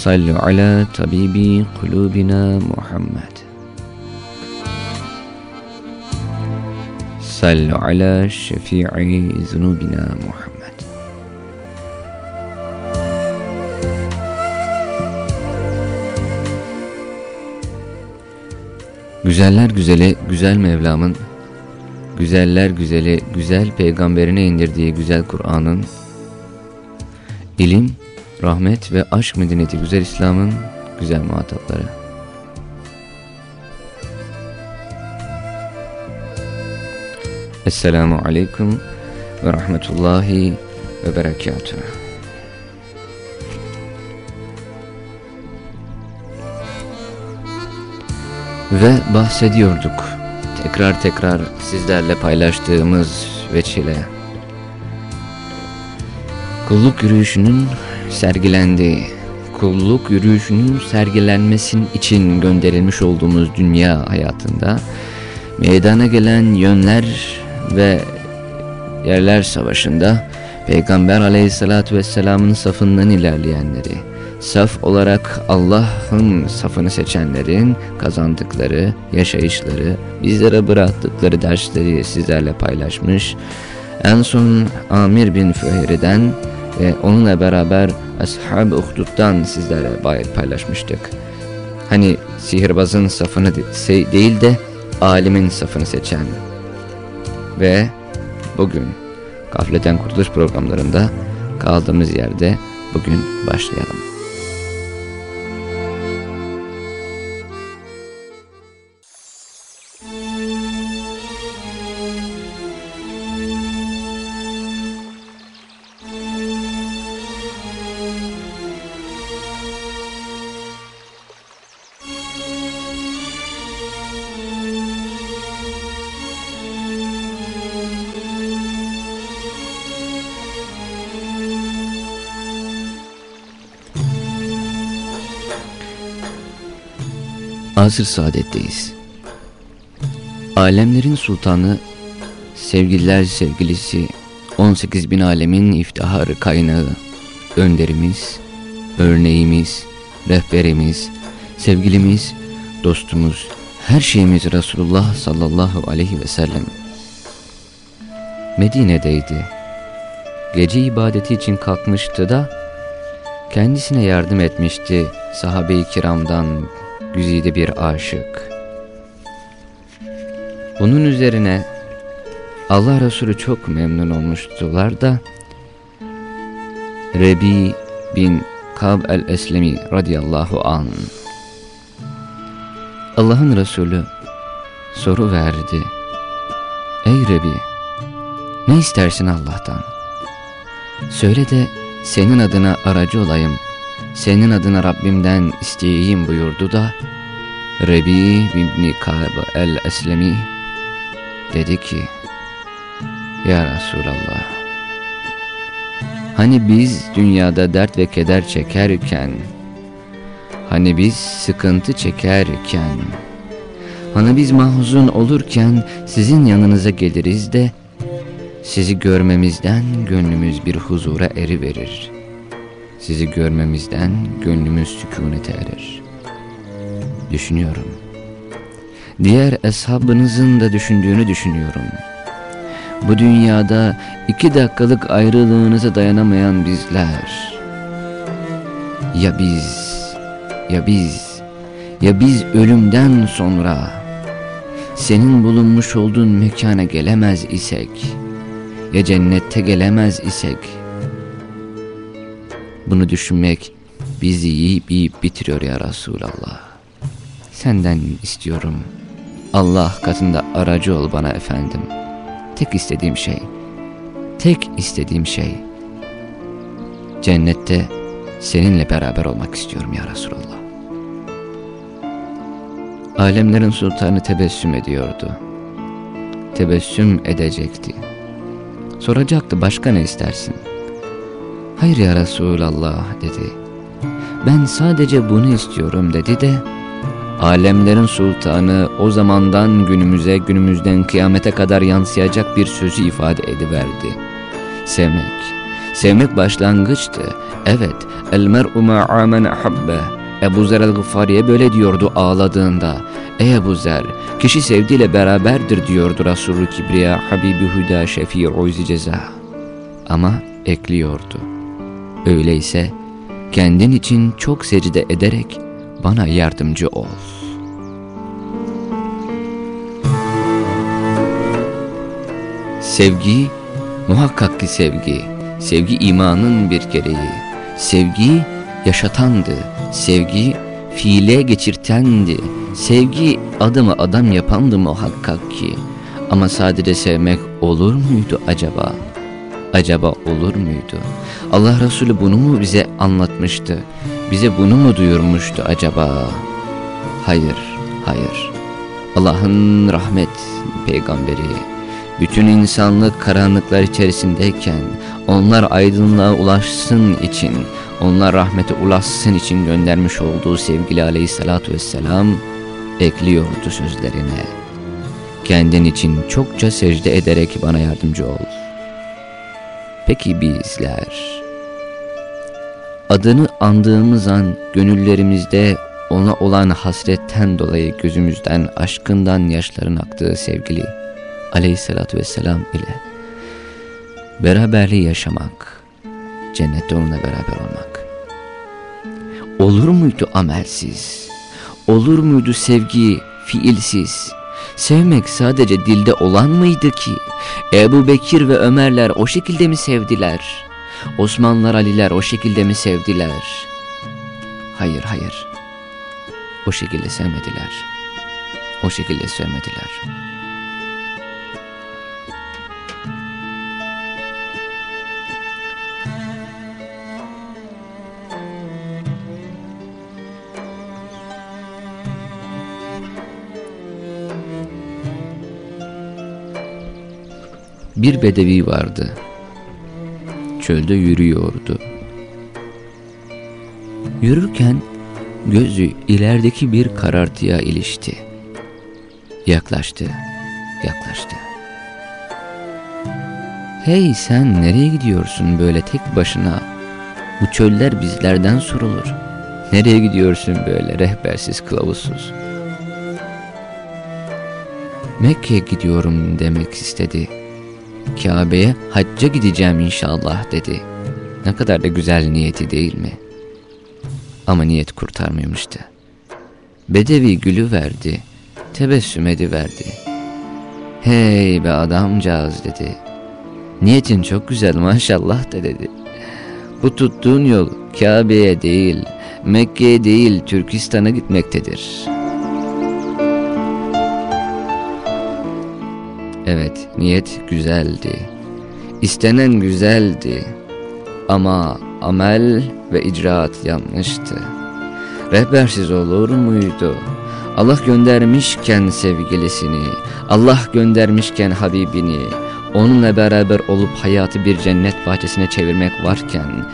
Sallu ala tabibi kulubina Muhammed. Sallu ala şefi'i zunubina Muhammed. Güzeller güzeli güzel Mevlam'ın, güzeller güzeli güzel peygamberine indirdiği güzel Kur'an'ın, ilim, rahmet ve aşk medeniyeti güzel İslam'ın güzel muhatapları. Esselamu Aleyküm ve Rahmetullahi ve Berekatuhu. Ve bahsediyorduk tekrar tekrar sizlerle paylaştığımız veçile kulluk yürüyüşünün sergilendiği, kulluk yürüyüşünün sergilenmesin için gönderilmiş olduğumuz dünya hayatında meydana gelen yönler ve yerler savaşında Peygamber aleyhissalatü vesselamın safından ilerleyenleri, saf olarak Allah'ın safını seçenlerin kazandıkları yaşayışları, bizlere bıraktıkları dersleri sizlerle paylaşmış. En son Amir bin Füheyre'den ve onunla beraber Ashab-ı Uhdud'dan sizlere paylaşmıştık. Hani sihirbazın safını değil de alimin safını seçen ve bugün Gafleten Kurtuluş programlarında kaldığımız yerde bugün başlayalım. Asır saadetteyiz. Alemlerin sultanı, sevgililer sevgilisi, 18 bin alemin iftiharı kaynağı, önderimiz, örneğimiz, rehberimiz, sevgilimiz, dostumuz, her şeyimiz Resulullah sallallahu aleyhi ve sellem. Medine'deydi. Gece ibadeti için kalkmıştı da kendisine yardım etmişti sahabe-i kiramdan güzide bir aşık. Bunun üzerine Allah Resulü çok memnun olmuştular da Rebi bin Kab el-Eslemi radıyallahu an Allah'ın Resulü soru verdi. Ey Rebi ne istersin Allah'tan? Söyle de senin adına aracı olayım.'' Senin adına Rabbimden isteyeyim buyurdu da Rebi bin Kab el-Eslemi dedi ki Ya Resulallah Hani biz dünyada dert ve keder çekerken Hani biz sıkıntı çekerken Hani biz mahzun olurken sizin yanınıza geliriz de Sizi görmemizden gönlümüz bir huzura eri verir.'' Sizi görmemizden gönlümüz sükunete erer. Düşünüyorum. Diğer eshabınızın da düşündüğünü düşünüyorum. Bu dünyada iki dakikalık ayrılığınıza dayanamayan bizler. Ya biz, ya biz, ya biz ölümden sonra senin bulunmuş olduğun mekana gelemez isek, ya cennette gelemez isek, bunu düşünmek bizi yiyip yiyip bitiriyor ya Resulallah. Senden istiyorum. Allah katında aracı ol bana efendim. Tek istediğim şey, tek istediğim şey, cennette seninle beraber olmak istiyorum ya Resulallah. Alemlerin sultanı tebessüm ediyordu. Tebessüm edecekti. Soracaktı başka ne istersin? Hayır ya Resulallah dedi. Ben sadece bunu istiyorum dedi de alemlerin sultanı o zamandan günümüze günümüzden kıyamete kadar yansıyacak bir sözü ifade ediverdi. Sevmek. Sevmek başlangıçtı. Evet. El mer'u ma'a men ahabbe. Ebu Zer el-Gıffariye böyle diyordu ağladığında. Ey Ebu Zer, kişi sevdiğiyle beraberdir diyordu Resulü Kibriya Habibi Hüda Şefii Ceza. Ama ekliyordu. Öyleyse kendin için çok secde ederek bana yardımcı ol. Sevgi, muhakkak ki sevgi, sevgi imanın bir gereği. Sevgi yaşatandı, sevgi fiile geçirtendi, sevgi adamı adam yapandı muhakkak ki. Ama sadece sevmek olur muydu acaba? Acaba olur muydu? Allah Resulü bunu mu bize anlatmıştı? Bize bunu mu duyurmuştu acaba? Hayır, hayır. Allah'ın rahmet peygamberi, bütün insanlık karanlıklar içerisindeyken onlar aydınlığa ulaşsın için, onlar rahmete ulaşsın için göndermiş olduğu sevgili aleyhissalatü vesselam ekliyordu sözlerine. Kendin için çokça secde ederek bana yardımcı ol. Peki bizler? Adını andığımız an gönüllerimizde ona olan hasretten dolayı gözümüzden aşkından yaşların aktığı sevgili aleyhissalatü vesselam ile beraberliği yaşamak, cennette onunla beraber olmak. Olur muydu amelsiz? Olur muydu sevgi fiilsiz? Sevmek sadece dilde olan mıydı ki? Ebu Bekir ve Ömerler o şekilde mi sevdiler? Osmanlılar Aliler o şekilde mi sevdiler? Hayır hayır. O şekilde sevmediler. O şekilde sevmediler. Bir bedevi vardı. Çölde yürüyordu. Yürürken gözü ilerideki bir karartıya ilişti. Yaklaştı, yaklaştı. Hey sen nereye gidiyorsun böyle tek başına? Bu çöller bizlerden sorulur. Nereye gidiyorsun böyle rehbersiz kılavuzsuz? Mekke'ye gidiyorum demek istedi. Kabe'ye hacca gideceğim inşallah dedi. Ne kadar da güzel niyeti değil mi? Ama niyet kurtarmıyormuştu. Bedevi gülü verdi, tebessüm ediverdi. Hey be adamcağız dedi. Niyetin çok güzel maşallah da dedi. Bu tuttuğun yol Kabe'ye değil, Mekke'ye değil Türkistan'a gitmektedir.'' Evet, niyet güzeldi. İstenen güzeldi. Ama amel ve icraat yanlıştı. Rehbersiz olur muydu? Allah göndermişken sevgilisini, Allah göndermişken Habibini, onunla beraber olup hayatı bir cennet bahçesine çevirmek varken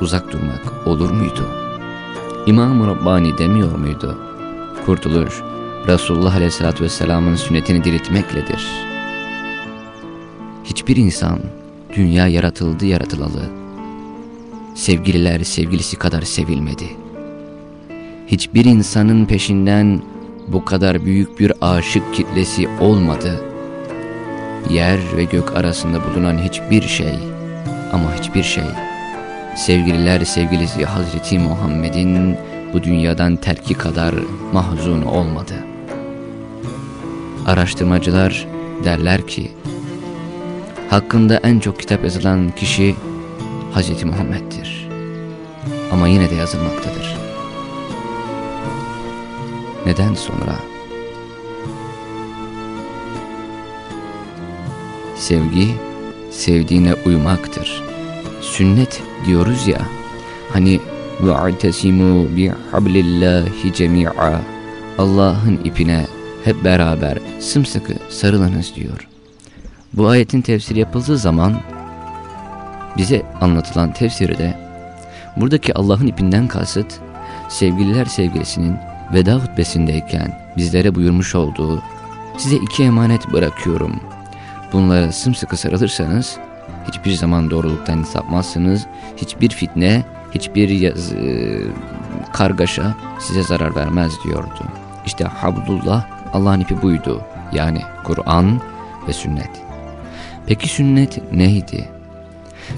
uzak durmak olur muydu? İmam-ı Rabbani demiyor muydu? Kurtulur Resulullah Aleyhisselatü Vesselam'ın sünnetini diriltmekledir. Hiçbir insan dünya yaratıldı yaratılalı. Sevgililer sevgilisi kadar sevilmedi. Hiçbir insanın peşinden bu kadar büyük bir aşık kitlesi olmadı. Yer ve gök arasında bulunan hiçbir şey ama hiçbir şey sevgililer sevgilisi Hazreti Muhammed'in bu dünyadan terki kadar mahzun olmadı. Araştırmacılar derler ki, hakkında en çok kitap yazılan kişi Hz. Muhammed'dir. Ama yine de yazılmaktadır. Neden sonra? Sevgi, sevdiğine uymaktır. Sünnet diyoruz ya, hani وَاَعْتَسِمُوا بِحَبْلِ اللّٰهِ جَمِيعًا Allah'ın ipine hep beraber sımsıkı sarılınız diyor. Bu ayetin tefsiri yapıldığı zaman bize anlatılan tefsirde buradaki Allah'ın ipinden kasıt sevgililer sevgilisinin veda hutbesindeyken bizlere buyurmuş olduğu size iki emanet bırakıyorum. Bunlara sımsıkı sarılırsanız hiçbir zaman doğruluktan sapmazsınız. Hiçbir fitne, hiçbir yaz, e, kargaşa size zarar vermez diyordu. İşte Habdullah Allah'ın ipi buydu. Yani Kur'an ve sünnet. Peki sünnet neydi?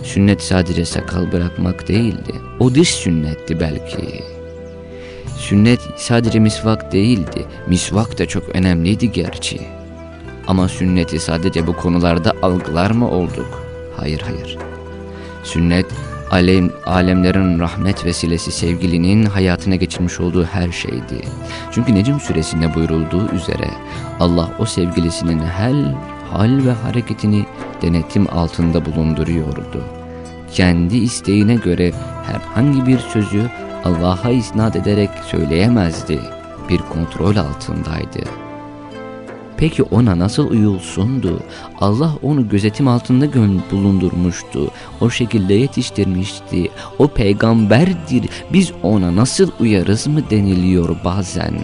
Sünnet sadece sakal bırakmak değildi. O dış sünnetti belki. Sünnet sadece misvak değildi. Misvak da çok önemliydi gerçi. Ama sünneti sadece bu konularda algılar mı olduk? Hayır hayır. Sünnet alem, alemlerin rahmet vesilesi sevgilinin hayatına geçirmiş olduğu her şeydi. Çünkü Necim suresinde buyurulduğu üzere Allah o sevgilisinin her hal ve hareketini denetim altında bulunduruyordu. Kendi isteğine göre herhangi bir sözü Allah'a isnat ederek söyleyemezdi. Bir kontrol altındaydı. Peki ona nasıl uyulsundu? Allah onu gözetim altında bulundurmuştu. O şekilde yetiştirmişti. O peygamberdir. Biz ona nasıl uyarız mı deniliyor bazen.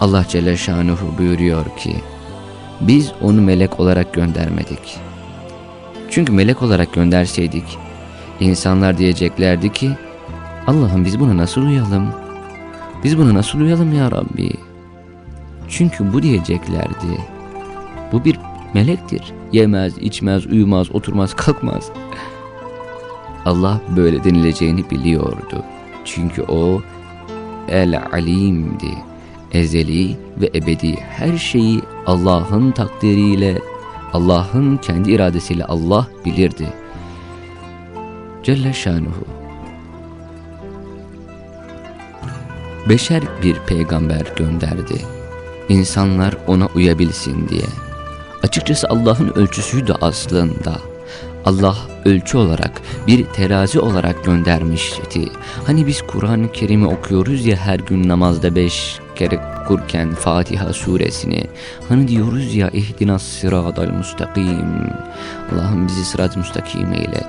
Allah Celle Şanuhu buyuruyor ki, biz onu melek olarak göndermedik. Çünkü melek olarak gönderseydik, insanlar diyeceklerdi ki, Allah'ım biz buna nasıl uyalım? Biz buna nasıl uyalım ya Rabbi? Çünkü bu diyeceklerdi. Bu bir melektir. Yemez, içmez, uyumaz, oturmaz, kalkmaz. Allah böyle denileceğini biliyordu. Çünkü o El Alim'di. Ezeli ve ebedi her şeyi Allah'ın takdiriyle, Allah'ın kendi iradesiyle Allah bilirdi. Celle Şanuhu. Beşer bir peygamber gönderdi insanlar ona uyabilsin diye. Açıkçası Allah'ın ölçüsüydü aslında. Allah ölçü olarak, bir terazi olarak göndermişti. Hani biz Kur'an-ı Kerim'i okuyoruz ya her gün namazda beş kere kurken Fatiha suresini. Hani diyoruz ya ihdinas sıradal mustakim. Allah'ım bizi sırat müstakim eyle.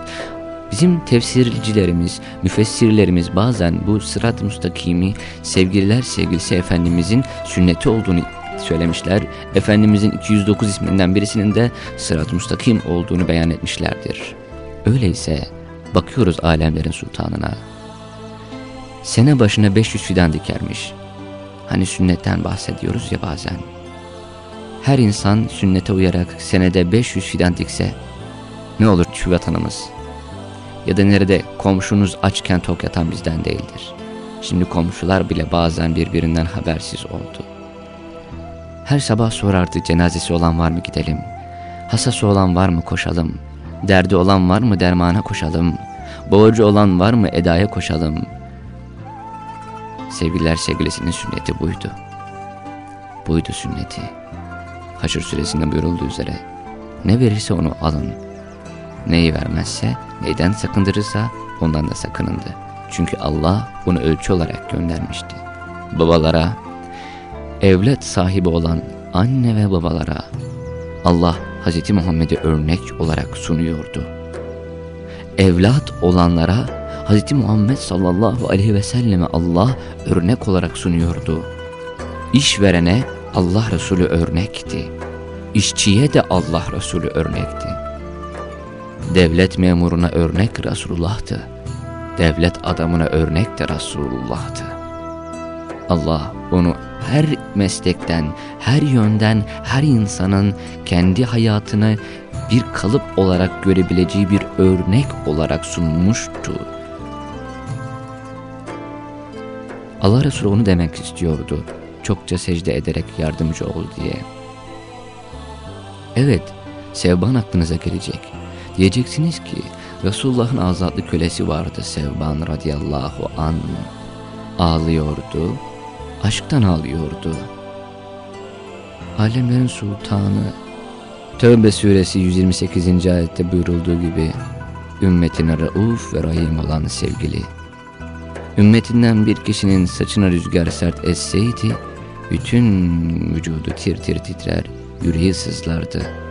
Bizim tefsircilerimiz, müfessirlerimiz bazen bu sırat-ı müstakimi sevgililer sevgilisi Efendimizin sünneti olduğunu söylemişler. Efendimizin 209 isminden birisinin de sırat-ı müstakim olduğunu beyan etmişlerdir. Öyleyse bakıyoruz alemlerin sultanına. Sene başına 500 fidan dikermiş. Hani sünnetten bahsediyoruz ya bazen. Her insan sünnete uyarak senede 500 fidan dikse ne olur şu vatanımız? Ya da nerede komşunuz açken tok yatan bizden değildir. Şimdi komşular bile bazen birbirinden habersiz oldu. Her sabah sorardı cenazesi olan var mı gidelim. Hasası olan var mı koşalım. Derdi olan var mı dermana koşalım. Borcu olan var mı edaya koşalım. Sevgililer sevgilisinin sünneti buydu. Buydu sünneti. Haşr suresinde buyurulduğu üzere ne verirse onu alın. Neyi vermezse neyden sakındırırsa ondan da sakınındı. Çünkü Allah onu ölçü olarak göndermişti. Babalara, evlat sahibi olan anne ve babalara Allah Hz. Muhammed'i örnek olarak sunuyordu. Evlat olanlara Hz. Muhammed sallallahu aleyhi ve selleme Allah örnek olarak sunuyordu. İşverene Allah Resulü örnekti. İşçiye de Allah Resulü örnekti. Devlet memuruna örnek Resulullah'tı. Devlet adamına örnek de Resulullah'tı. Allah onu her meslekten, her yönden, her insanın kendi hayatına bir kalıp olarak görebileceği bir örnek olarak sunmuştu. Allah Resulü onu demek istiyordu. Çokça secde ederek yardımcı ol diye. Evet, Sevban aklınıza gelecek. Diyeceksiniz ki Resulullah'ın azatlı kölesi vardı Sevban radıyallahu an. Ağlıyordu, aşktan ağlıyordu. Alemlerin sultanı Tövbe suresi 128. ayette buyurulduğu gibi ümmetine rauf ve rahim olan sevgili Ümmetinden bir kişinin saçına rüzgar sert esseydi, bütün vücudu tir tir titrer, yüreği sızlardı.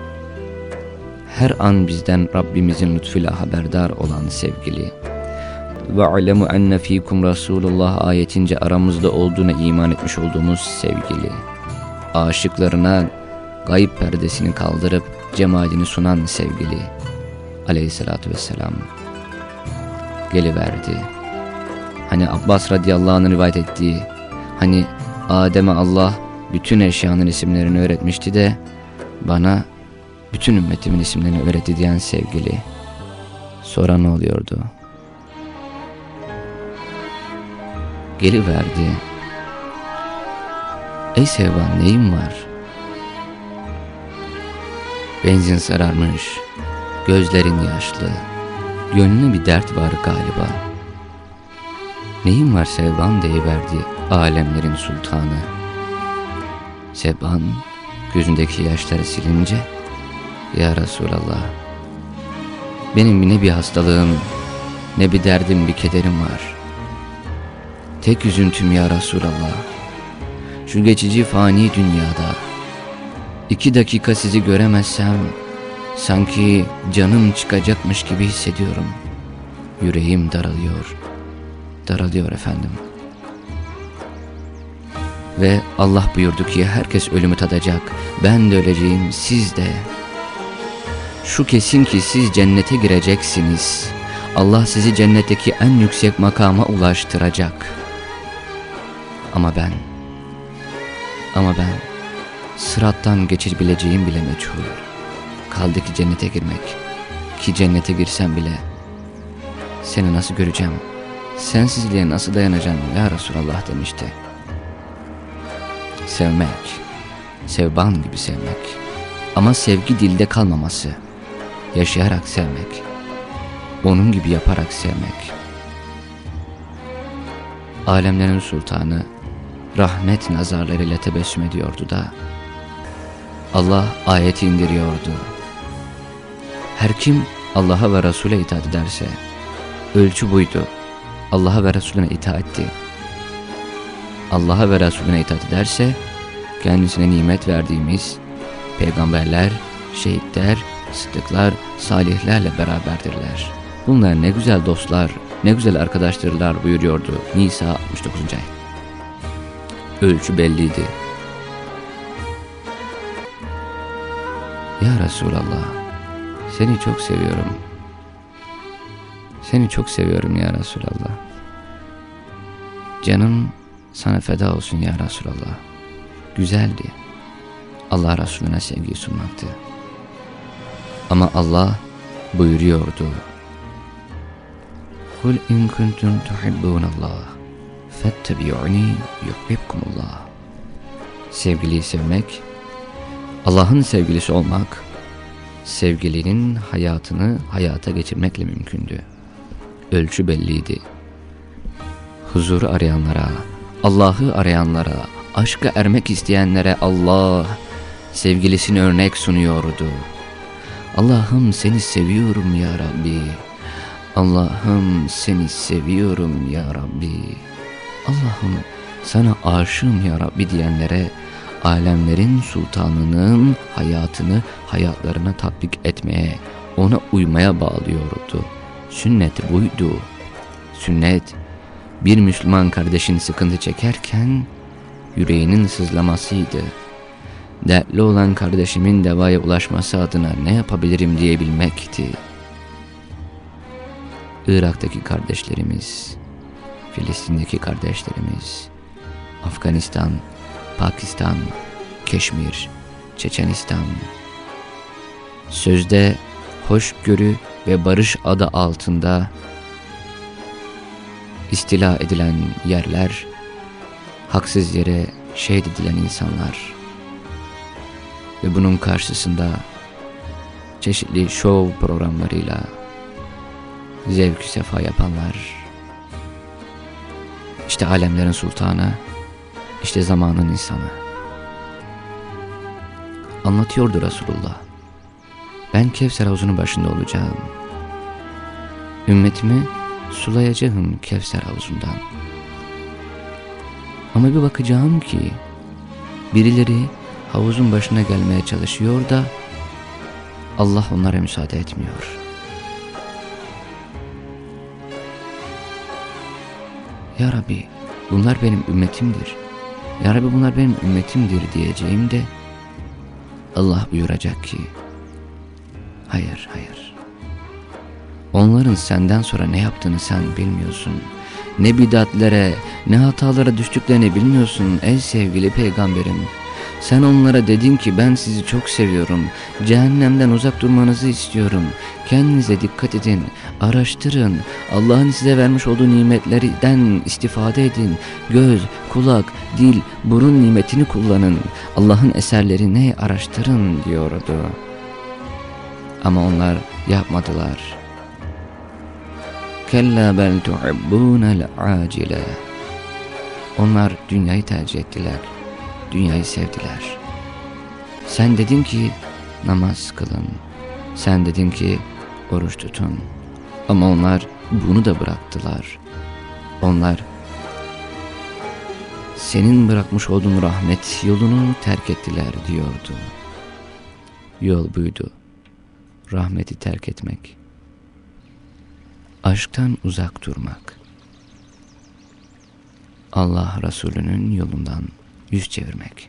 Her an bizden Rabbimizin lütfuyla haberdar olan sevgili. Ve alemu enne fikum Resulullah ayetince aramızda olduğuna iman etmiş olduğumuz sevgili. Aşıklarına gayb perdesini kaldırıp cemalini sunan sevgili. Aleyhissalatü vesselam. Geliverdi. Hani Abbas radıyallahu anh'ın rivayet ettiği, hani Adem'e Allah bütün eşyanın isimlerini öğretmişti de bana bütün ümmetimin isimlerini öğretti diyen sevgili. Sonra ne oluyordu? Geliverdi. Ey Sevban neyin var? Benzin sararmış, gözlerin yaşlı, gönlüne bir dert var galiba. Neyin var Sevban deyiverdi alemlerin sultanı. Sevban gözündeki yaşları silince Ya Resulallah benim ne bir hastalığım ne bir derdim bir kederim var. Tek üzüntüm ya Resulallah şu geçici fani dünyada iki dakika sizi göremezsem sanki canım çıkacakmış gibi hissediyorum. Yüreğim daralıyor, daralıyor efendim. Ve Allah buyurdu ki herkes ölümü tadacak. Ben de öleceğim, siz de. Şu kesin ki siz cennete gireceksiniz. Allah sizi cennetteki en yüksek makama ulaştıracak. Ama ben, ama ben sırattan geçebileceğim bile meçhul. Kaldı ki cennete girmek. Ki cennete girsem bile seni nasıl göreceğim, sensizliğe nasıl dayanacağım ya Resulallah demişti. Sevmek, sevban gibi sevmek. Ama sevgi dilde kalmaması. Yaşayarak sevmek. Onun gibi yaparak sevmek. Alemlerin sultanı rahmet nazarlarıyla tebessüm ediyordu da Allah ayeti indiriyordu. Her kim Allah'a ve Resul'e itaat ederse ölçü buydu. Allah'a ve Resulüne itaat etti. Allah'a ve Resulüne itaat ederse kendisine nimet verdiğimiz peygamberler, şehitler, sıddıklar, salihlerle beraberdirler. Bunlar ne güzel dostlar, ne güzel arkadaştırlar buyuruyordu Nisa 69. ayet. Ölçü belliydi. Ya Resulallah, seni çok seviyorum. Seni çok seviyorum ya Resulallah. Canım sana feda olsun ya Resulallah. Güzeldi. Allah Resulüne sevgi sunmaktı. Ama Allah buyuruyordu. Kul in kuntum tuhibbunallah fettebi'uni yuhibbukumullah. Sevgiliyi sevmek, Allah'ın sevgilisi olmak, sevgilinin hayatını hayata geçirmekle mümkündü. Ölçü belliydi. Huzuru arayanlara, Allah'ı arayanlara, aşka ermek isteyenlere Allah sevgilisini örnek sunuyordu. Allah'ım seni seviyorum ya Rabbi. Allah'ım seni seviyorum ya Rabbi. Allah'ım sana aşığım ya Rabbi diyenlere alemlerin sultanının hayatını hayatlarına tatbik etmeye, ona uymaya bağlıyordu. Sünnet buydu. Sünnet bir Müslüman kardeşin sıkıntı çekerken yüreğinin sızlamasıydı. Dertli olan kardeşimin devaya ulaşması adına ne yapabilirim diyebilmekti. Irak'taki kardeşlerimiz, Filistin'deki kardeşlerimiz, Afganistan, Pakistan, Keşmir, Çeçenistan. Sözde hoşgörü ve barış adı altında istila edilen yerler, haksız yere şehit edilen insanlar ve bunun karşısında çeşitli şov programlarıyla zevk sefa yapanlar, işte alemlerin sultanı, işte zamanın insanı. Anlatıyordu Resulullah. Ben Kevser havuzunun başında olacağım. Ümmetimi sulayacağım Kevser havuzundan. Ama bir bakacağım ki birileri havuzun başına gelmeye çalışıyor da Allah onlara müsaade etmiyor. Ya Rabbi bunlar benim ümmetimdir. Ya Rabbi bunlar benim ümmetimdir diyeceğim de Allah buyuracak ki hayır hayır. Onların senden sonra ne yaptığını sen bilmiyorsun. Ne bidatlere ne hatalara düştüklerini bilmiyorsun ey sevgili peygamberim. Sen onlara dedin ki ben sizi çok seviyorum. Cehennemden uzak durmanızı istiyorum. Kendinize dikkat edin. Araştırın. Allah'ın size vermiş olduğu nimetlerden istifade edin. Göz, kulak, dil, burun nimetini kullanın. Allah'ın eserlerini araştırın diyordu. Ama onlar yapmadılar. Kella bel tuhibbunel acile. Onlar dünyayı tercih ettiler dünyayı sevdiler. Sen dedin ki namaz kılın. Sen dedin ki oruç tutun. Ama onlar bunu da bıraktılar. Onlar senin bırakmış olduğun rahmet yolunu terk ettiler diyordu. Yol buydu. Rahmeti terk etmek. Aşktan uzak durmak. Allah Resulü'nün yolundan yüz çevirmek.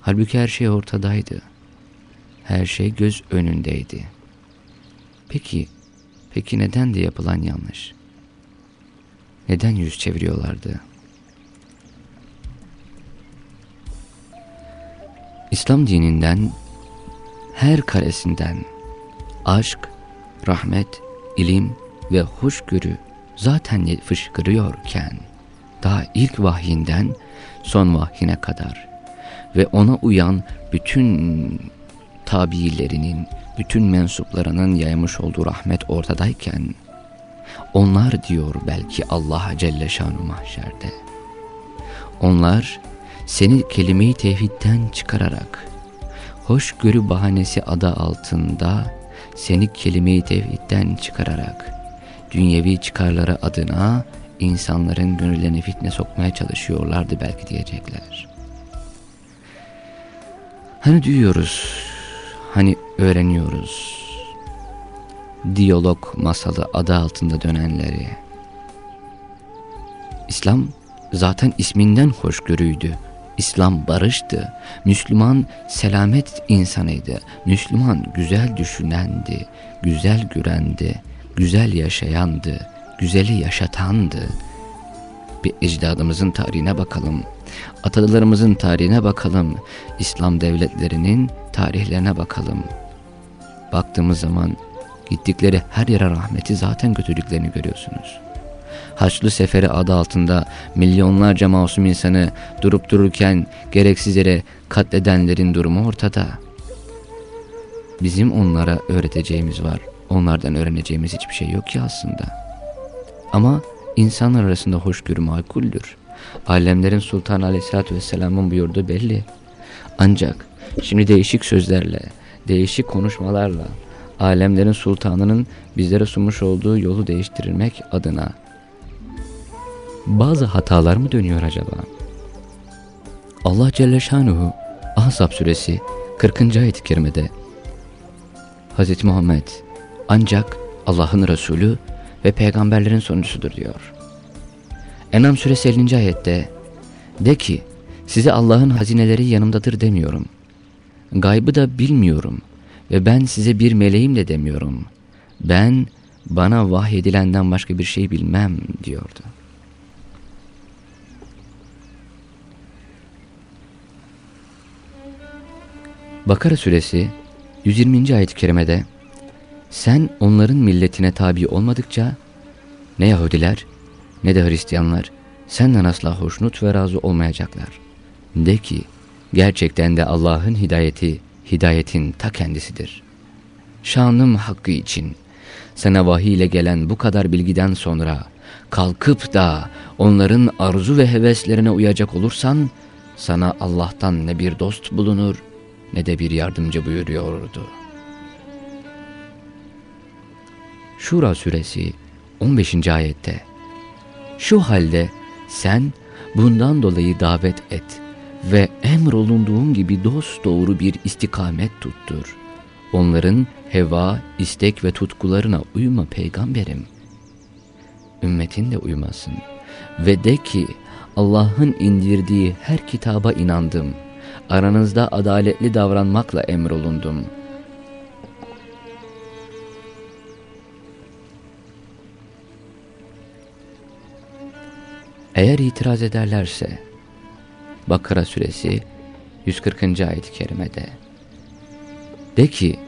Halbuki her şey ortadaydı. Her şey göz önündeydi. Peki, peki neden de yapılan yanlış? Neden yüz çeviriyorlardı? İslam dininden, her karesinden aşk, rahmet, ilim ve hoşgörü zaten fışkırıyorken, daha ilk vahyinden son vahyine kadar ve ona uyan bütün tabiilerinin, bütün mensuplarının yaymış olduğu rahmet ortadayken onlar diyor belki Allah Celle Şanu mahşerde. Onlar seni kelime-i tevhidden çıkararak hoşgörü bahanesi adı altında seni kelime-i tevhidden çıkararak dünyevi çıkarları adına insanların gönüllerine fitne sokmaya çalışıyorlardı belki diyecekler. Hani duyuyoruz, hani öğreniyoruz. Diyalog masalı adı altında dönenleri. İslam zaten isminden hoşgörüydü. İslam barıştı. Müslüman selamet insanıydı. Müslüman güzel düşünendi, güzel görendi, güzel yaşayandı güzeli yaşatandı. Bir ecdadımızın tarihine bakalım. Atalarımızın tarihine bakalım. İslam devletlerinin tarihlerine bakalım. Baktığımız zaman gittikleri her yere rahmeti zaten götürdüklerini görüyorsunuz. Haçlı Seferi adı altında milyonlarca masum insanı durup dururken gereksiz yere katledenlerin durumu ortada. Bizim onlara öğreteceğimiz var. Onlardan öğreneceğimiz hiçbir şey yok ki aslında. Ama insanlar arasında hoşgörü makuldür. Alemlerin Sultanı Aleyhisselatü Vesselam'ın buyurduğu belli. Ancak şimdi değişik sözlerle, değişik konuşmalarla alemlerin sultanının bizlere sunmuş olduğu yolu değiştirmek adına bazı hatalar mı dönüyor acaba? Allah Celle Şanuhu Ahzab suresi 40. ayet-i kerimede Hz. Muhammed ancak Allah'ın Resulü ve peygamberlerin sonuncusudur diyor. Enam suresi 50. ayette de ki size Allah'ın hazineleri yanımdadır demiyorum. Gaybı da bilmiyorum ve ben size bir meleğim de demiyorum. Ben bana vahyedilenden başka bir şey bilmem diyordu. Bakara suresi 120. ayet-i kerimede sen onların milletine tabi olmadıkça ne Yahudiler ne de Hristiyanlar senden asla hoşnut ve razı olmayacaklar. De ki gerçekten de Allah'ın hidayeti hidayetin ta kendisidir. Şanım hakkı için sana vahiy ile gelen bu kadar bilgiden sonra kalkıp da onların arzu ve heveslerine uyacak olursan sana Allah'tan ne bir dost bulunur ne de bir yardımcı buyuruyordu.'' Şura suresi 15. ayette Şu halde sen bundan dolayı davet et ve emrolunduğun gibi dost doğru bir istikamet tuttur. Onların heva, istek ve tutkularına uyma peygamberim. Ümmetin de uymasın. Ve de ki Allah'ın indirdiği her kitaba inandım. Aranızda adaletli davranmakla emrolundum. Eğer itiraz ederlerse Bakara suresi 140. ayet-i kerimede De ki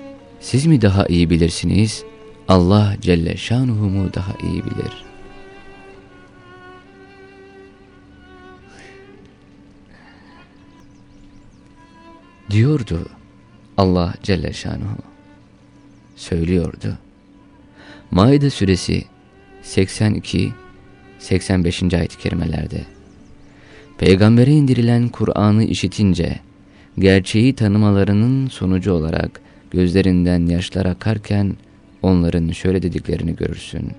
siz mi daha iyi bilirsiniz Allah Celle Şanuhu mu daha iyi bilir. Diyordu Allah Celle Şanuhu. Söylüyordu. Maide suresi 82 85. ayet-i kerimelerde Peygambere indirilen Kur'an'ı işitince gerçeği tanımalarının sonucu olarak gözlerinden yaşlar akarken onların şöyle dediklerini görürsün.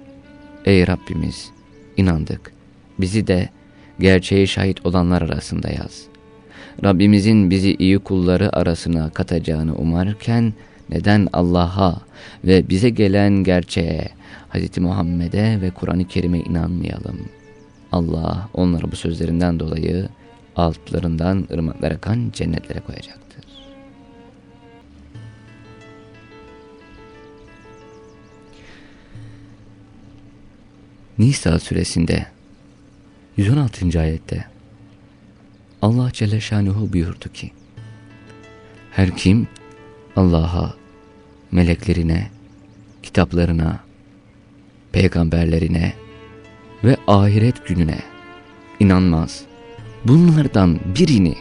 Ey Rabbimiz inandık bizi de gerçeğe şahit olanlar arasında yaz. Rabbimizin bizi iyi kulları arasına katacağını umarken neden Allah'a ve bize gelen gerçeğe Hz. Muhammed'e ve Kur'an-ı Kerim'e inanmayalım. Allah onları bu sözlerinden dolayı altlarından ırmaklar akan cennetlere koyacaktır. Nisa suresinde 116. ayette Allah Celle Şanuhu buyurdu ki Her kim Allah'a, meleklerine, kitaplarına, peygamberlerine ve ahiret gününe inanmaz. Bunlardan birini,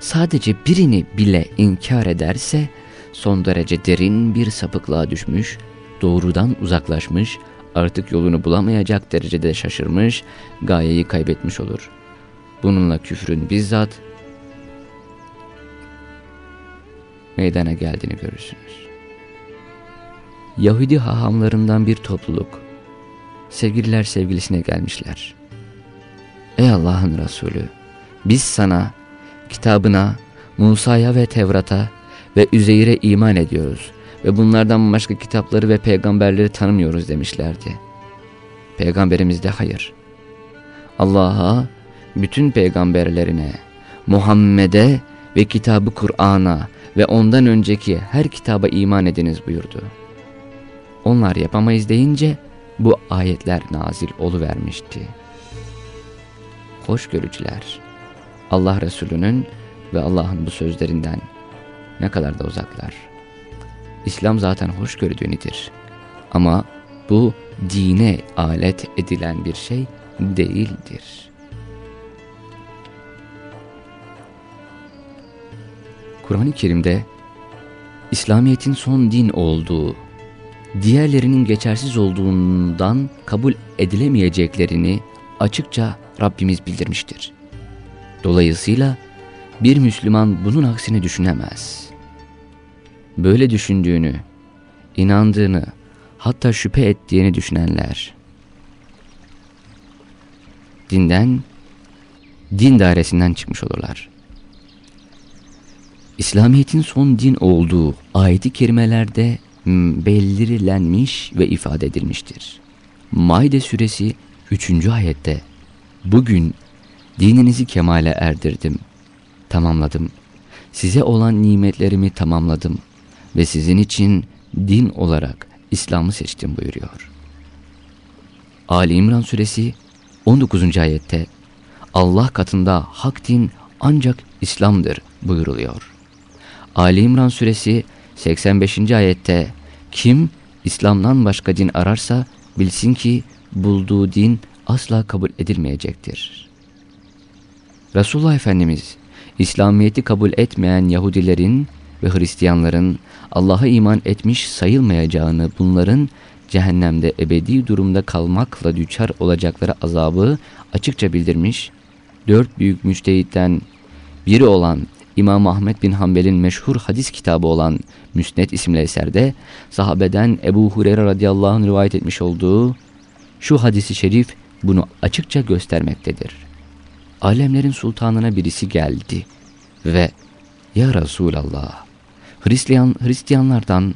sadece birini bile inkar ederse son derece derin bir sapıklığa düşmüş, doğrudan uzaklaşmış, artık yolunu bulamayacak derecede şaşırmış, gayeyi kaybetmiş olur. Bununla küfrün bizzat meydana geldiğini görürsünüz. Yahudi hahamlarından bir topluluk, sevgililer sevgilisine gelmişler. Ey Allah'ın Resulü, biz sana, kitabına, Musa'ya ve Tevrat'a ve Üzeyr'e iman ediyoruz ve bunlardan başka kitapları ve peygamberleri tanımıyoruz demişlerdi. Peygamberimiz de hayır. Allah'a, bütün peygamberlerine, Muhammed'e ve kitabı Kur'an'a ve ondan önceki her kitaba iman ediniz buyurdu. Onlar yapamayız deyince bu ayetler nazil oluvermişti. Hoşgörücüler, Allah Resulü'nün ve Allah'ın bu sözlerinden ne kadar da uzaklar. İslam zaten hoşgörü dinidir. Ama bu dine alet edilen bir şey değildir. Kur'an-ı Kerim'de İslamiyet'in son din olduğu, diğerlerinin geçersiz olduğundan kabul edilemeyeceklerini açıkça Rabbimiz bildirmiştir. Dolayısıyla bir Müslüman bunun aksini düşünemez. Böyle düşündüğünü, inandığını, hatta şüphe ettiğini düşünenler, dinden, din dairesinden çıkmış olurlar. İslamiyet'in son din olduğu ayeti kerimelerde bellirilenmiş ve ifade edilmiştir. Maide suresi 3. ayette Bugün dininizi kemale erdirdim, tamamladım. Size olan nimetlerimi tamamladım ve sizin için din olarak İslam'ı seçtim buyuruyor. Ali İmran suresi 19. ayette Allah katında hak din ancak İslam'dır buyuruluyor. Ali İmran suresi 85. ayette kim İslam'dan başka din ararsa bilsin ki bulduğu din asla kabul edilmeyecektir. Resulullah Efendimiz İslamiyet'i kabul etmeyen Yahudilerin ve Hristiyanların Allah'a iman etmiş sayılmayacağını bunların cehennemde ebedi durumda kalmakla düçar olacakları azabı açıkça bildirmiş, dört büyük müçtehitten biri olan İmam Ahmet bin Hanbel'in meşhur hadis kitabı olan Müsned isimli eserde sahabeden Ebu Hureyre radıyallahu anh rivayet etmiş olduğu şu hadisi şerif bunu açıkça göstermektedir. Alemlerin sultanına birisi geldi ve Ya Resulallah Hristiyan, Hristiyanlardan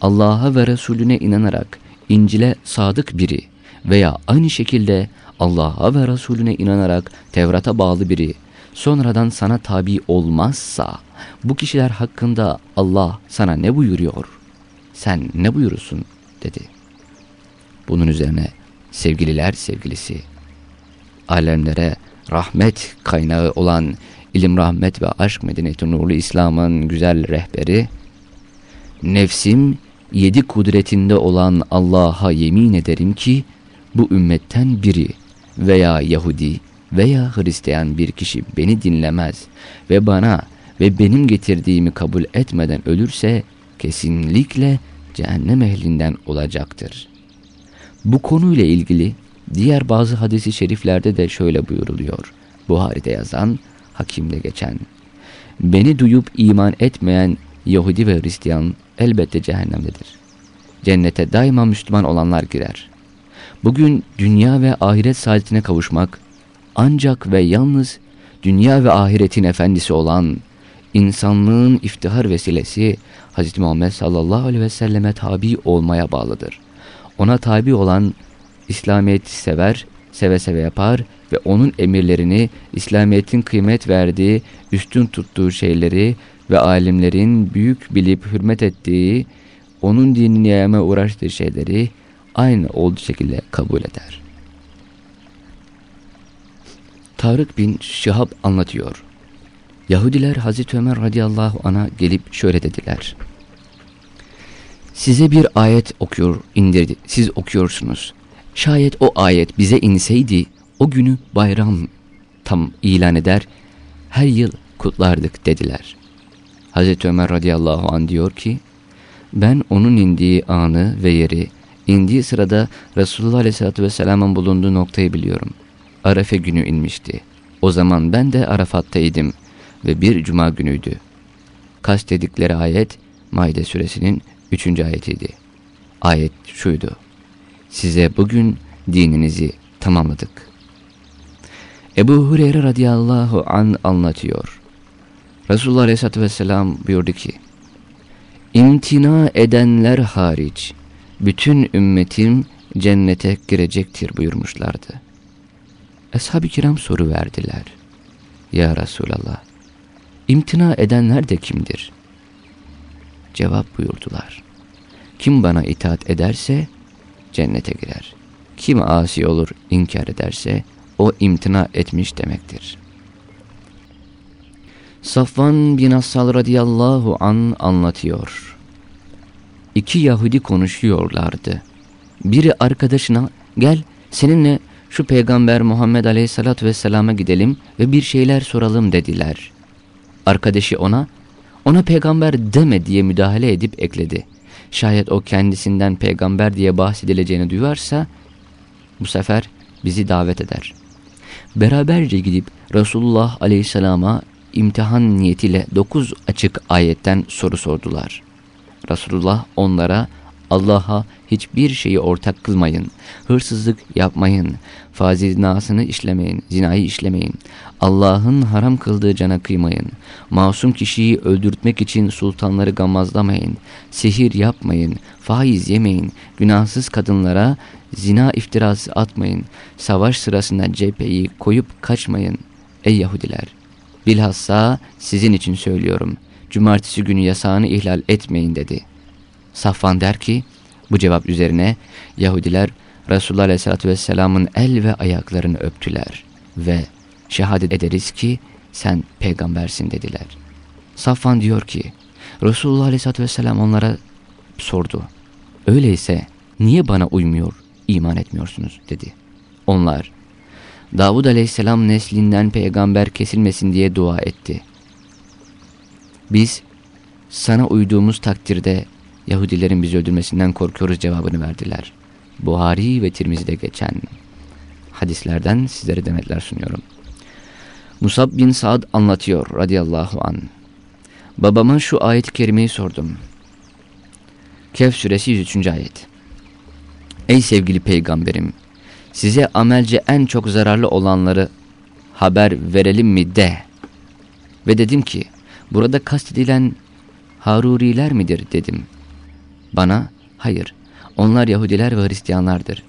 Allah'a ve Resulüne inanarak İncil'e sadık biri veya aynı şekilde Allah'a ve Resulüne inanarak Tevrat'a bağlı biri sonradan sana tabi olmazsa bu kişiler hakkında Allah sana ne buyuruyor? Sen ne buyurursun? dedi. Bunun üzerine sevgililer sevgilisi alemlere rahmet kaynağı olan ilim, rahmet ve aşk medeniyeti nurlu İslam'ın güzel rehberi nefsim yedi kudretinde olan Allah'a yemin ederim ki bu ümmetten biri veya Yahudi veya Hristiyan bir kişi beni dinlemez ve bana ve benim getirdiğimi kabul etmeden ölürse kesinlikle cehennem ehlinden olacaktır. Bu konuyla ilgili diğer bazı hadisi şeriflerde de şöyle buyuruluyor. Buhari'de yazan, Hakim'de geçen. Beni duyup iman etmeyen Yahudi ve Hristiyan elbette cehennemdedir. Cennete daima Müslüman olanlar girer. Bugün dünya ve ahiret saadetine kavuşmak ancak ve yalnız dünya ve ahiretin efendisi olan insanlığın iftihar vesilesi Hz. Muhammed sallallahu aleyhi ve selleme tabi olmaya bağlıdır. Ona tabi olan İslamiyet'i sever, seve seve yapar ve onun emirlerini, İslamiyet'in kıymet verdiği, üstün tuttuğu şeyleri ve alimlerin büyük bilip hürmet ettiği, onun dinini yayma uğraştığı şeyleri aynı olduğu şekilde kabul eder. Tarık bin Şihab anlatıyor. Yahudiler Hazreti Ömer radıyallahu ana gelip şöyle dediler. Size bir ayet okuyor, indirdi. Siz okuyorsunuz. Şayet o ayet bize inseydi o günü bayram tam ilan eder, her yıl kutlardık dediler. Hazreti Ömer radıyallahu an diyor ki, ben onun indiği anı ve yeri, indiği sırada Resulullah aleyhissalatü vesselamın bulunduğu noktayı biliyorum. Arefe günü inmişti. O zaman ben de Arafat'taydım ve bir cuma günüydü. Kastedikleri ayet Maide suresinin 3. ayetiydi. Ayet şuydu. Size bugün dininizi tamamladık. Ebu Hureyre radıyallahu an anlatıyor. Resulullah aleyhissalatü vesselam buyurdu ki, İmtina edenler hariç bütün ümmetim cennete girecektir buyurmuşlardı. Ashab-ı kiram soru verdiler. Ya Resulallah, imtina edenler de kimdir? Cevap buyurdular. Kim bana itaat ederse cennete girer. Kim asi olur, inkar ederse o imtina etmiş demektir. Safvan bin Assal radıyallahu an anlatıyor. İki Yahudi konuşuyorlardı. Biri arkadaşına gel seninle şu peygamber Muhammed aleyhissalatü vesselama gidelim ve bir şeyler soralım dediler. Arkadaşı ona, ona peygamber deme diye müdahale edip ekledi. Şayet o kendisinden peygamber diye bahsedileceğini duyarsa bu sefer bizi davet eder. Beraberce gidip Resulullah aleyhisselama imtihan niyetiyle dokuz açık ayetten soru sordular. Resulullah onlara Allah'a hiçbir şeyi ortak kılmayın, hırsızlık yapmayın, faiz zinasını işlemeyin, zinayı işlemeyin, Allah'ın haram kıldığı cana kıymayın, masum kişiyi öldürtmek için sultanları gammazlamayın, sihir yapmayın, faiz yemeyin, günahsız kadınlara zina iftirası atmayın, savaş sırasında cepheyi koyup kaçmayın. Ey Yahudiler! Bilhassa sizin için söylüyorum, cumartesi günü yasağını ihlal etmeyin dedi. Safvan der ki, bu cevap üzerine Yahudiler Resulullah Aleyhisselatü Vesselam'ın el ve ayaklarını öptüler ve şehadet ederiz ki sen peygambersin dediler. Safvan diyor ki Resulullah Aleyhisselatü Vesselam onlara sordu. Öyleyse niye bana uymuyor, iman etmiyorsunuz dedi. Onlar Davud Aleyhisselam neslinden peygamber kesilmesin diye dua etti. Biz sana uyduğumuz takdirde Yahudilerin bizi öldürmesinden korkuyoruz cevabını verdiler. Buhari ve Tirmizi'de geçen hadislerden sizlere demetler sunuyorum. Musab bin Saad anlatıyor radıyallahu an. Babama şu ayet-i kerimeyi sordum. Kehf suresi 103. ayet. Ey sevgili peygamberim, size amelce en çok zararlı olanları haber verelim mi de. Ve dedim ki, burada kastedilen Haruriler midir dedim. Bana, hayır, onlar Yahudiler ve Hristiyanlardır.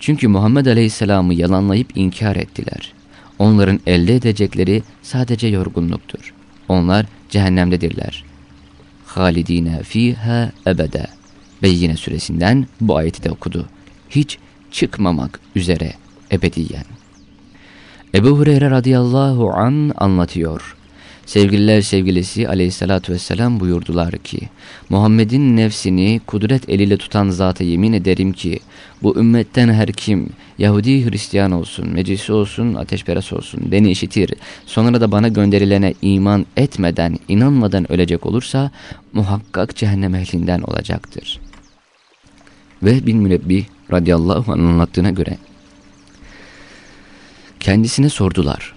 Çünkü Muhammed Aleyhisselam'ı yalanlayıp inkar ettiler. Onların elde edecekleri sadece yorgunluktur. Onlar cehennemdedirler. Halidine fiha ebede. Beyyine suresinden bu ayeti de okudu. Hiç çıkmamak üzere ebediyen. Ebu Hureyre radıyallahu an anlatıyor. Sevgililer sevgilisi aleyhissalatü vesselam buyurdular ki Muhammed'in nefsini kudret eliyle tutan zata yemin ederim ki bu ümmetten her kim Yahudi Hristiyan olsun, meclisi olsun, ateşperes olsun beni işitir sonra da bana gönderilene iman etmeden, inanmadan ölecek olursa muhakkak cehennem ehlinden olacaktır. Ve bin münebbih radıyallahu anh anlattığına göre kendisine sordular.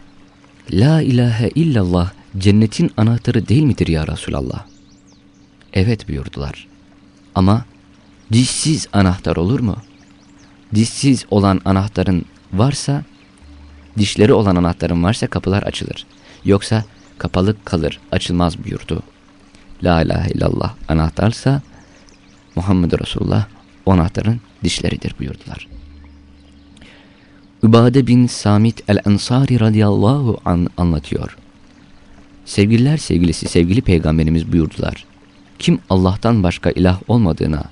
La ilahe illallah cennetin anahtarı değil midir ya Resulallah? Evet buyurdular. Ama dişsiz anahtar olur mu? Dişsiz olan anahtarın varsa, dişleri olan anahtarın varsa kapılar açılır. Yoksa kapalı kalır, açılmaz buyurdu. La ilahe illallah anahtarsa Muhammed Resulullah o anahtarın dişleridir buyurdular. Übade bin Samit el-Ensari radıyallahu an anlatıyor. Sevgililer sevgilisi sevgili peygamberimiz buyurdular. Kim Allah'tan başka ilah olmadığına,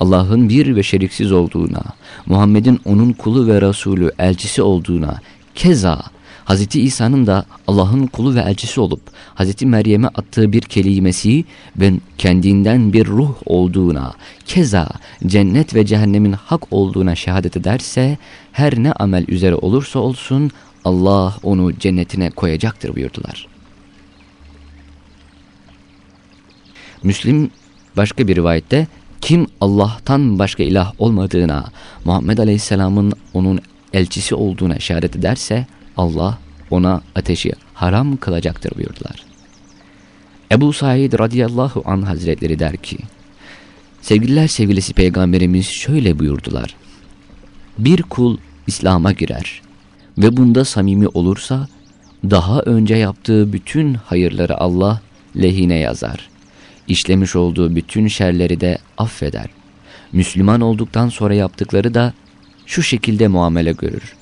Allah'ın bir ve şeriksiz olduğuna, Muhammed'in onun kulu ve Resulü elçisi olduğuna, keza Hz. İsa'nın da Allah'ın kulu ve elçisi olup Hz. Meryem'e attığı bir kelimesi ve kendinden bir ruh olduğuna, keza cennet ve cehennemin hak olduğuna şehadet ederse her ne amel üzere olursa olsun Allah onu cennetine koyacaktır buyurdular. Müslim başka bir rivayette kim Allah'tan başka ilah olmadığına, Muhammed Aleyhisselam'ın onun elçisi olduğuna işaret ederse Allah ona ateşi haram kılacaktır buyurdular. Ebu Said radıyallahu anh hazretleri der ki, Sevgililer sevgilisi peygamberimiz şöyle buyurdular. Bir kul İslam'a girer ve bunda samimi olursa daha önce yaptığı bütün hayırları Allah lehine yazar işlemiş olduğu bütün şerleri de affeder. Müslüman olduktan sonra yaptıkları da şu şekilde muamele görür.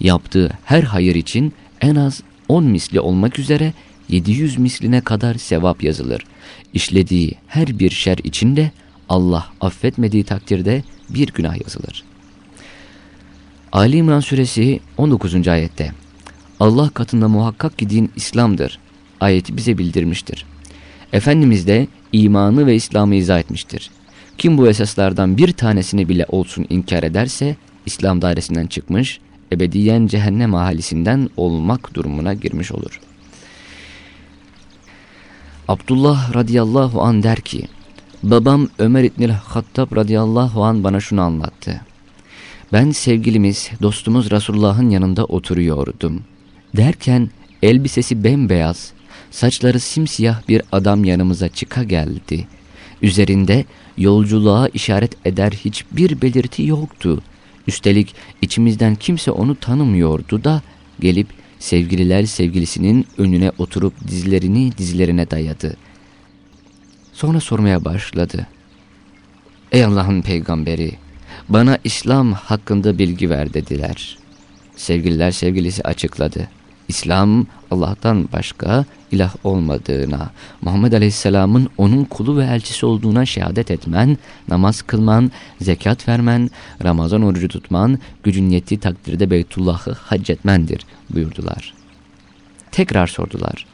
Yaptığı her hayır için en az 10 misli olmak üzere 700 misline kadar sevap yazılır. İşlediği her bir şer için de Allah affetmediği takdirde bir günah yazılır. Ali İmran suresi 19. ayette Allah katında muhakkak ki din İslam'dır ayeti bize bildirmiştir. Efendimiz de imanı ve İslam'ı izah etmiştir. Kim bu esaslardan bir tanesini bile olsun inkar ederse İslam dairesinden çıkmış, ebediyen cehennem ahalisinden olmak durumuna girmiş olur. Abdullah radıyallahu an der ki, babam Ömer İbnül Hattab radıyallahu an bana şunu anlattı. Ben sevgilimiz, dostumuz Resulullah'ın yanında oturuyordum. Derken elbisesi bembeyaz, saçları simsiyah bir adam yanımıza çıka geldi. Üzerinde yolculuğa işaret eder hiçbir belirti yoktu. Üstelik içimizden kimse onu tanımıyordu da gelip sevgililer sevgilisinin önüne oturup dizlerini dizlerine dayadı. Sonra sormaya başladı. Ey Allah'ın peygamberi bana İslam hakkında bilgi ver dediler. Sevgililer sevgilisi açıkladı. İslam Allah'tan başka ilah olmadığına, Muhammed Aleyhisselam'ın onun kulu ve elçisi olduğuna şehadet etmen, namaz kılman, zekat vermen, Ramazan orucu tutman, gücün yettiği takdirde Beytullah'ı hac etmendir buyurdular. Tekrar sordular.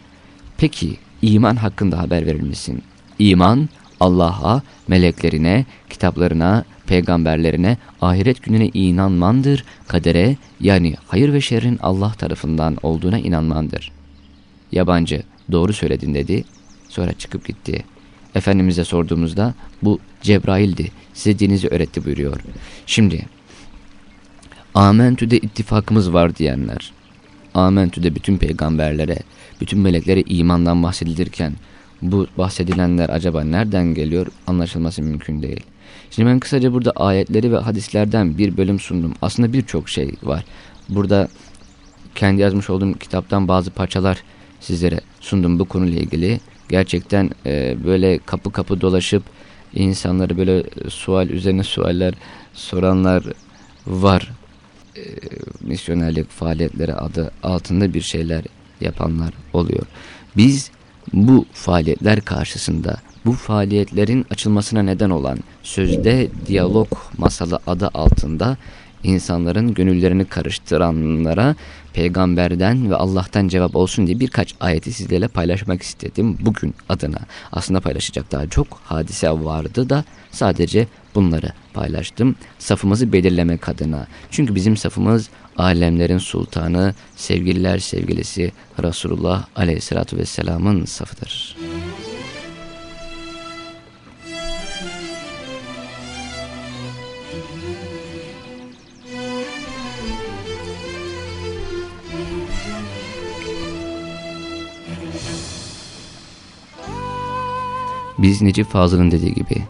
Peki iman hakkında haber verir misin? İman Allah'a, meleklerine, kitaplarına, peygamberlerine, ahiret gününe inanmandır, kadere yani hayır ve şerrin Allah tarafından olduğuna inanmandır. Yabancı doğru söyledin dedi, sonra çıkıp gitti. Efendimiz'e sorduğumuzda bu Cebrail'di, size dinizi öğretti buyuruyor. Şimdi, Amentü'de ittifakımız var diyenler, Amentü'de bütün peygamberlere, bütün meleklere imandan bahsedilirken, bu bahsedilenler acaba nereden geliyor anlaşılması mümkün değil. Şimdi ben kısaca burada ayetleri ve hadislerden bir bölüm sundum. Aslında birçok şey var. Burada kendi yazmış olduğum kitaptan bazı parçalar sizlere sundum bu konuyla ilgili. Gerçekten e, böyle kapı kapı dolaşıp insanları böyle sual üzerine sualler soranlar var. E, misyonerlik faaliyetleri adı altında bir şeyler yapanlar oluyor. Biz bu faaliyetler karşısında bu faaliyetlerin açılmasına neden olan sözde diyalog masalı adı altında insanların gönüllerini karıştıranlara peygamberden ve Allah'tan cevap olsun diye birkaç ayeti sizlerle paylaşmak istedim bugün adına. Aslında paylaşacak daha çok hadise vardı da sadece bunları paylaştım. Safımızı belirlemek adına. Çünkü bizim safımız alemlerin sultanı, sevgililer sevgilisi Resulullah aleyhissalatu vesselamın safıdır. Biz Necip Fazıl'ın dediği gibi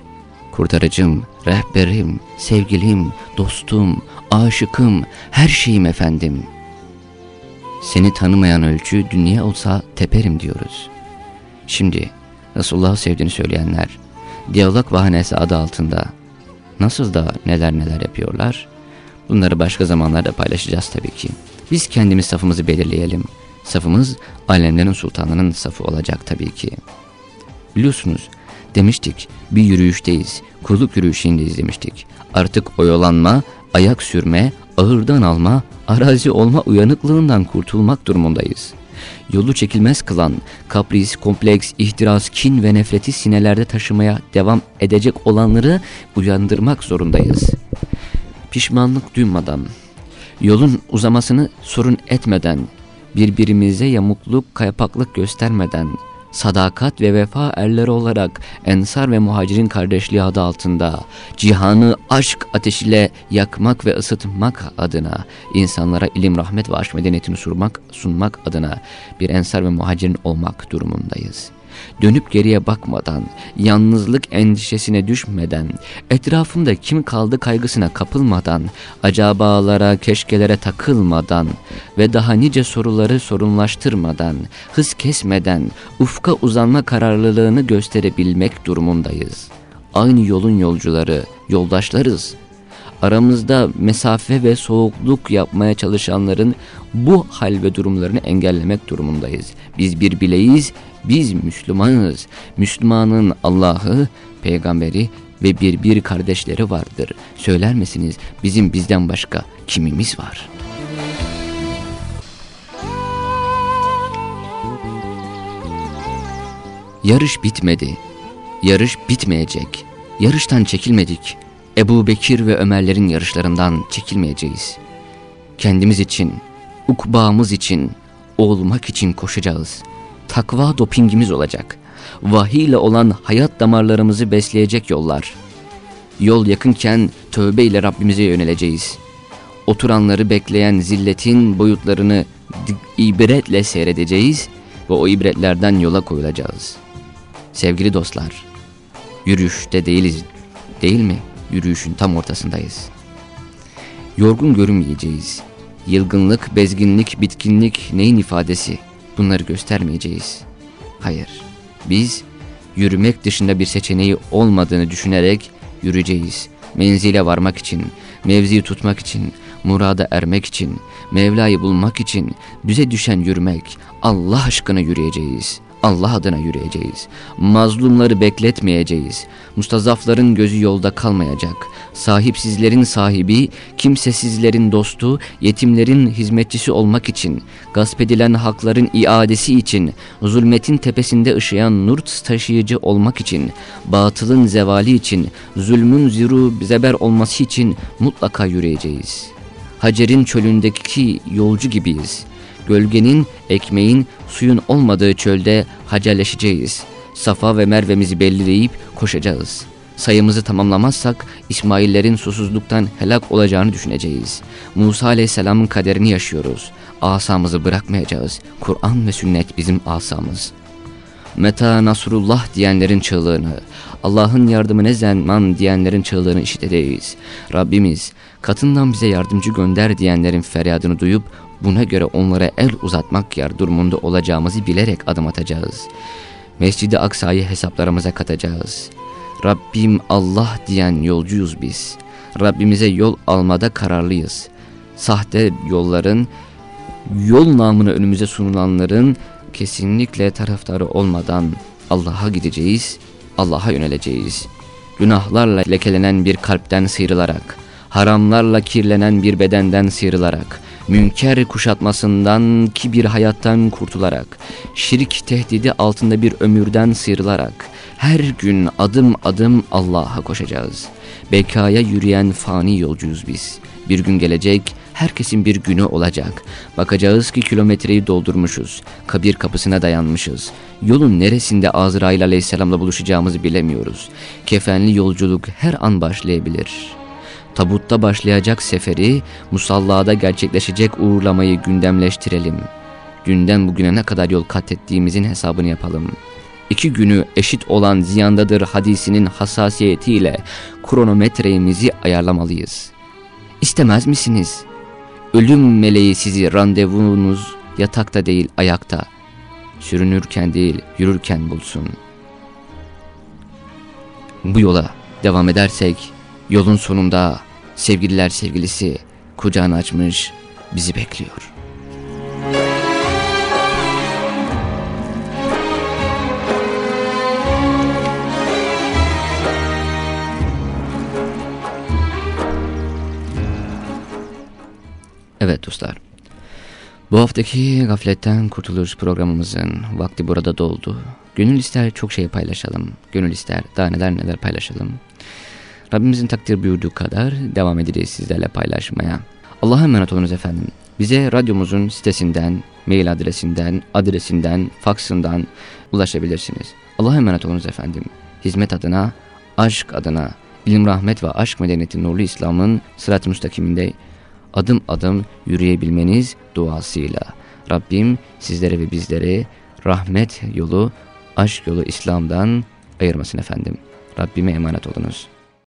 kurtarıcım, rehberim, sevgilim, dostum, aşıkım, her şeyim efendim. Seni tanımayan ölçü dünya olsa teperim diyoruz. Şimdi Resulullah'ı sevdiğini söyleyenler diyalog vahanesi adı altında nasıl da neler neler yapıyorlar? Bunları başka zamanlarda paylaşacağız tabii ki. Biz kendimiz safımızı belirleyelim. Safımız alemlerin sultanının safı olacak tabii ki. Biliyorsunuz demiştik bir yürüyüşteyiz. Kulluk yürüyüşündeyiz demiştik. Artık oyalanma, ayak sürme, ağırdan alma, arazi olma uyanıklığından kurtulmak durumundayız. Yolu çekilmez kılan, kapris, kompleks, ihtiras, kin ve nefreti sinelerde taşımaya devam edecek olanları uyandırmak zorundayız. Pişmanlık duymadan, yolun uzamasını sorun etmeden, birbirimize yamukluk, kayapaklık göstermeden, sadakat ve vefa erleri olarak Ensar ve Muhacirin kardeşliği adı altında cihanı aşk ateşiyle yakmak ve ısıtmak adına insanlara ilim, rahmet ve aşk medeniyetini sunmak, sunmak adına bir Ensar ve Muhacirin olmak durumundayız.'' Dönüp geriye bakmadan, yalnızlık endişesine düşmeden, etrafımda kim kaldı kaygısına kapılmadan, acabalara, keşkelere takılmadan ve daha nice soruları sorunlaştırmadan, hız kesmeden, ufka uzanma kararlılığını gösterebilmek durumundayız. Aynı yolun yolcuları, yoldaşlarız. Aramızda mesafe ve soğukluk yapmaya çalışanların bu hal ve durumlarını engellemek durumundayız. Biz bir bileyiz biz Müslümanız. Müslümanın Allah'ı, peygamberi ve bir bir kardeşleri vardır. Söyler misiniz bizim bizden başka kimimiz var? Yarış bitmedi. Yarış bitmeyecek. Yarıştan çekilmedik. Ebu Bekir ve Ömerlerin yarışlarından çekilmeyeceğiz. Kendimiz için, ukbağımız için, olmak için koşacağız takva dopingimiz olacak. Vahiy ile olan hayat damarlarımızı besleyecek yollar. Yol yakınken tövbe ile Rabbimize yöneleceğiz. Oturanları bekleyen zilletin boyutlarını ibretle seyredeceğiz ve o ibretlerden yola koyulacağız. Sevgili dostlar, yürüyüşte değiliz değil mi? Yürüyüşün tam ortasındayız. Yorgun görünmeyeceğiz. Yılgınlık, bezginlik, bitkinlik neyin ifadesi? Bunları göstermeyeceğiz. Hayır, biz yürümek dışında bir seçeneği olmadığını düşünerek yürüyeceğiz. Menzile varmak için, mevziyi tutmak için, murada ermek için, Mevla'yı bulmak için bize düşen yürümek, Allah aşkına yürüyeceğiz.'' Allah adına yürüyeceğiz. Mazlumları bekletmeyeceğiz. Mustazafların gözü yolda kalmayacak. Sahipsizlerin sahibi, kimsesizlerin dostu, yetimlerin hizmetçisi olmak için, gasp edilen hakların iadesi için, zulmetin tepesinde ışıyan nur taşıyıcı olmak için, batılın zevali için, zulmün ziru zeber olması için mutlaka yürüyeceğiz. Hacer'in çölündeki yolcu gibiyiz. Gölgenin, ekmeğin, suyun olmadığı çölde hacerleşeceğiz. Safa ve Merve'mizi belirleyip koşacağız. Sayımızı tamamlamazsak İsmail'lerin susuzluktan helak olacağını düşüneceğiz. Musa aleyhisselamın kaderini yaşıyoruz. Asamızı bırakmayacağız. Kur'an ve sünnet bizim asamız. Meta Nasrullah diyenlerin çığlığını, Allah'ın yardımı ne zaman diyenlerin çığlığını işiteceğiz. Rabbimiz katından bize yardımcı gönder diyenlerin feryadını duyup buna göre onlara el uzatmak yer durumunda olacağımızı bilerek adım atacağız. Mescid-i Aksa'yı hesaplarımıza katacağız. Rabbim Allah diyen yolcuyuz biz. Rabbimize yol almada kararlıyız. Sahte yolların, yol namını önümüze sunulanların kesinlikle taraftarı olmadan Allah'a gideceğiz, Allah'a yöneleceğiz. Günahlarla lekelenen bir kalpten sıyrılarak, haramlarla kirlenen bir bedenden sıyrılarak, münker kuşatmasından ki bir hayattan kurtularak, şirk tehdidi altında bir ömürden sıyrılarak, her gün adım adım Allah'a koşacağız. Bekaya yürüyen fani yolcuyuz biz. Bir gün gelecek, herkesin bir günü olacak. Bakacağız ki kilometreyi doldurmuşuz. Kabir kapısına dayanmışız. Yolun neresinde Azrail aleyhisselamla buluşacağımızı bilemiyoruz. Kefenli yolculuk her an başlayabilir.'' tabutta başlayacak seferi, musallada gerçekleşecek uğurlamayı gündemleştirelim. Dünden bugüne ne kadar yol kat ettiğimizin hesabını yapalım. İki günü eşit olan ziyandadır hadisinin hassasiyetiyle kronometremizi ayarlamalıyız. İstemez misiniz? Ölüm meleği sizi randevunuz yatakta değil ayakta, sürünürken değil yürürken bulsun. Bu yola devam edersek Yolun sonunda sevgililer sevgilisi kucağını açmış bizi bekliyor. Evet dostlar. Bu haftaki Gafletten Kurtuluş programımızın vakti burada doldu. Gönül ister çok şey paylaşalım. Gönül ister daha neler neler paylaşalım. Rabbimizin takdir buyurduğu kadar devam edeceğiz sizlerle paylaşmaya. Allah'a emanet olunuz efendim. Bize radyomuzun sitesinden, mail adresinden, adresinden, faksından ulaşabilirsiniz. Allah'a emanet olunuz efendim. Hizmet adına, aşk adına, ilim, rahmet ve aşk medeniyeti nurlu İslam'ın sırat-ı müstakiminde adım adım yürüyebilmeniz duasıyla. Rabbim sizlere ve bizleri rahmet yolu, aşk yolu İslam'dan ayırmasın efendim. Rabbime emanet olunuz.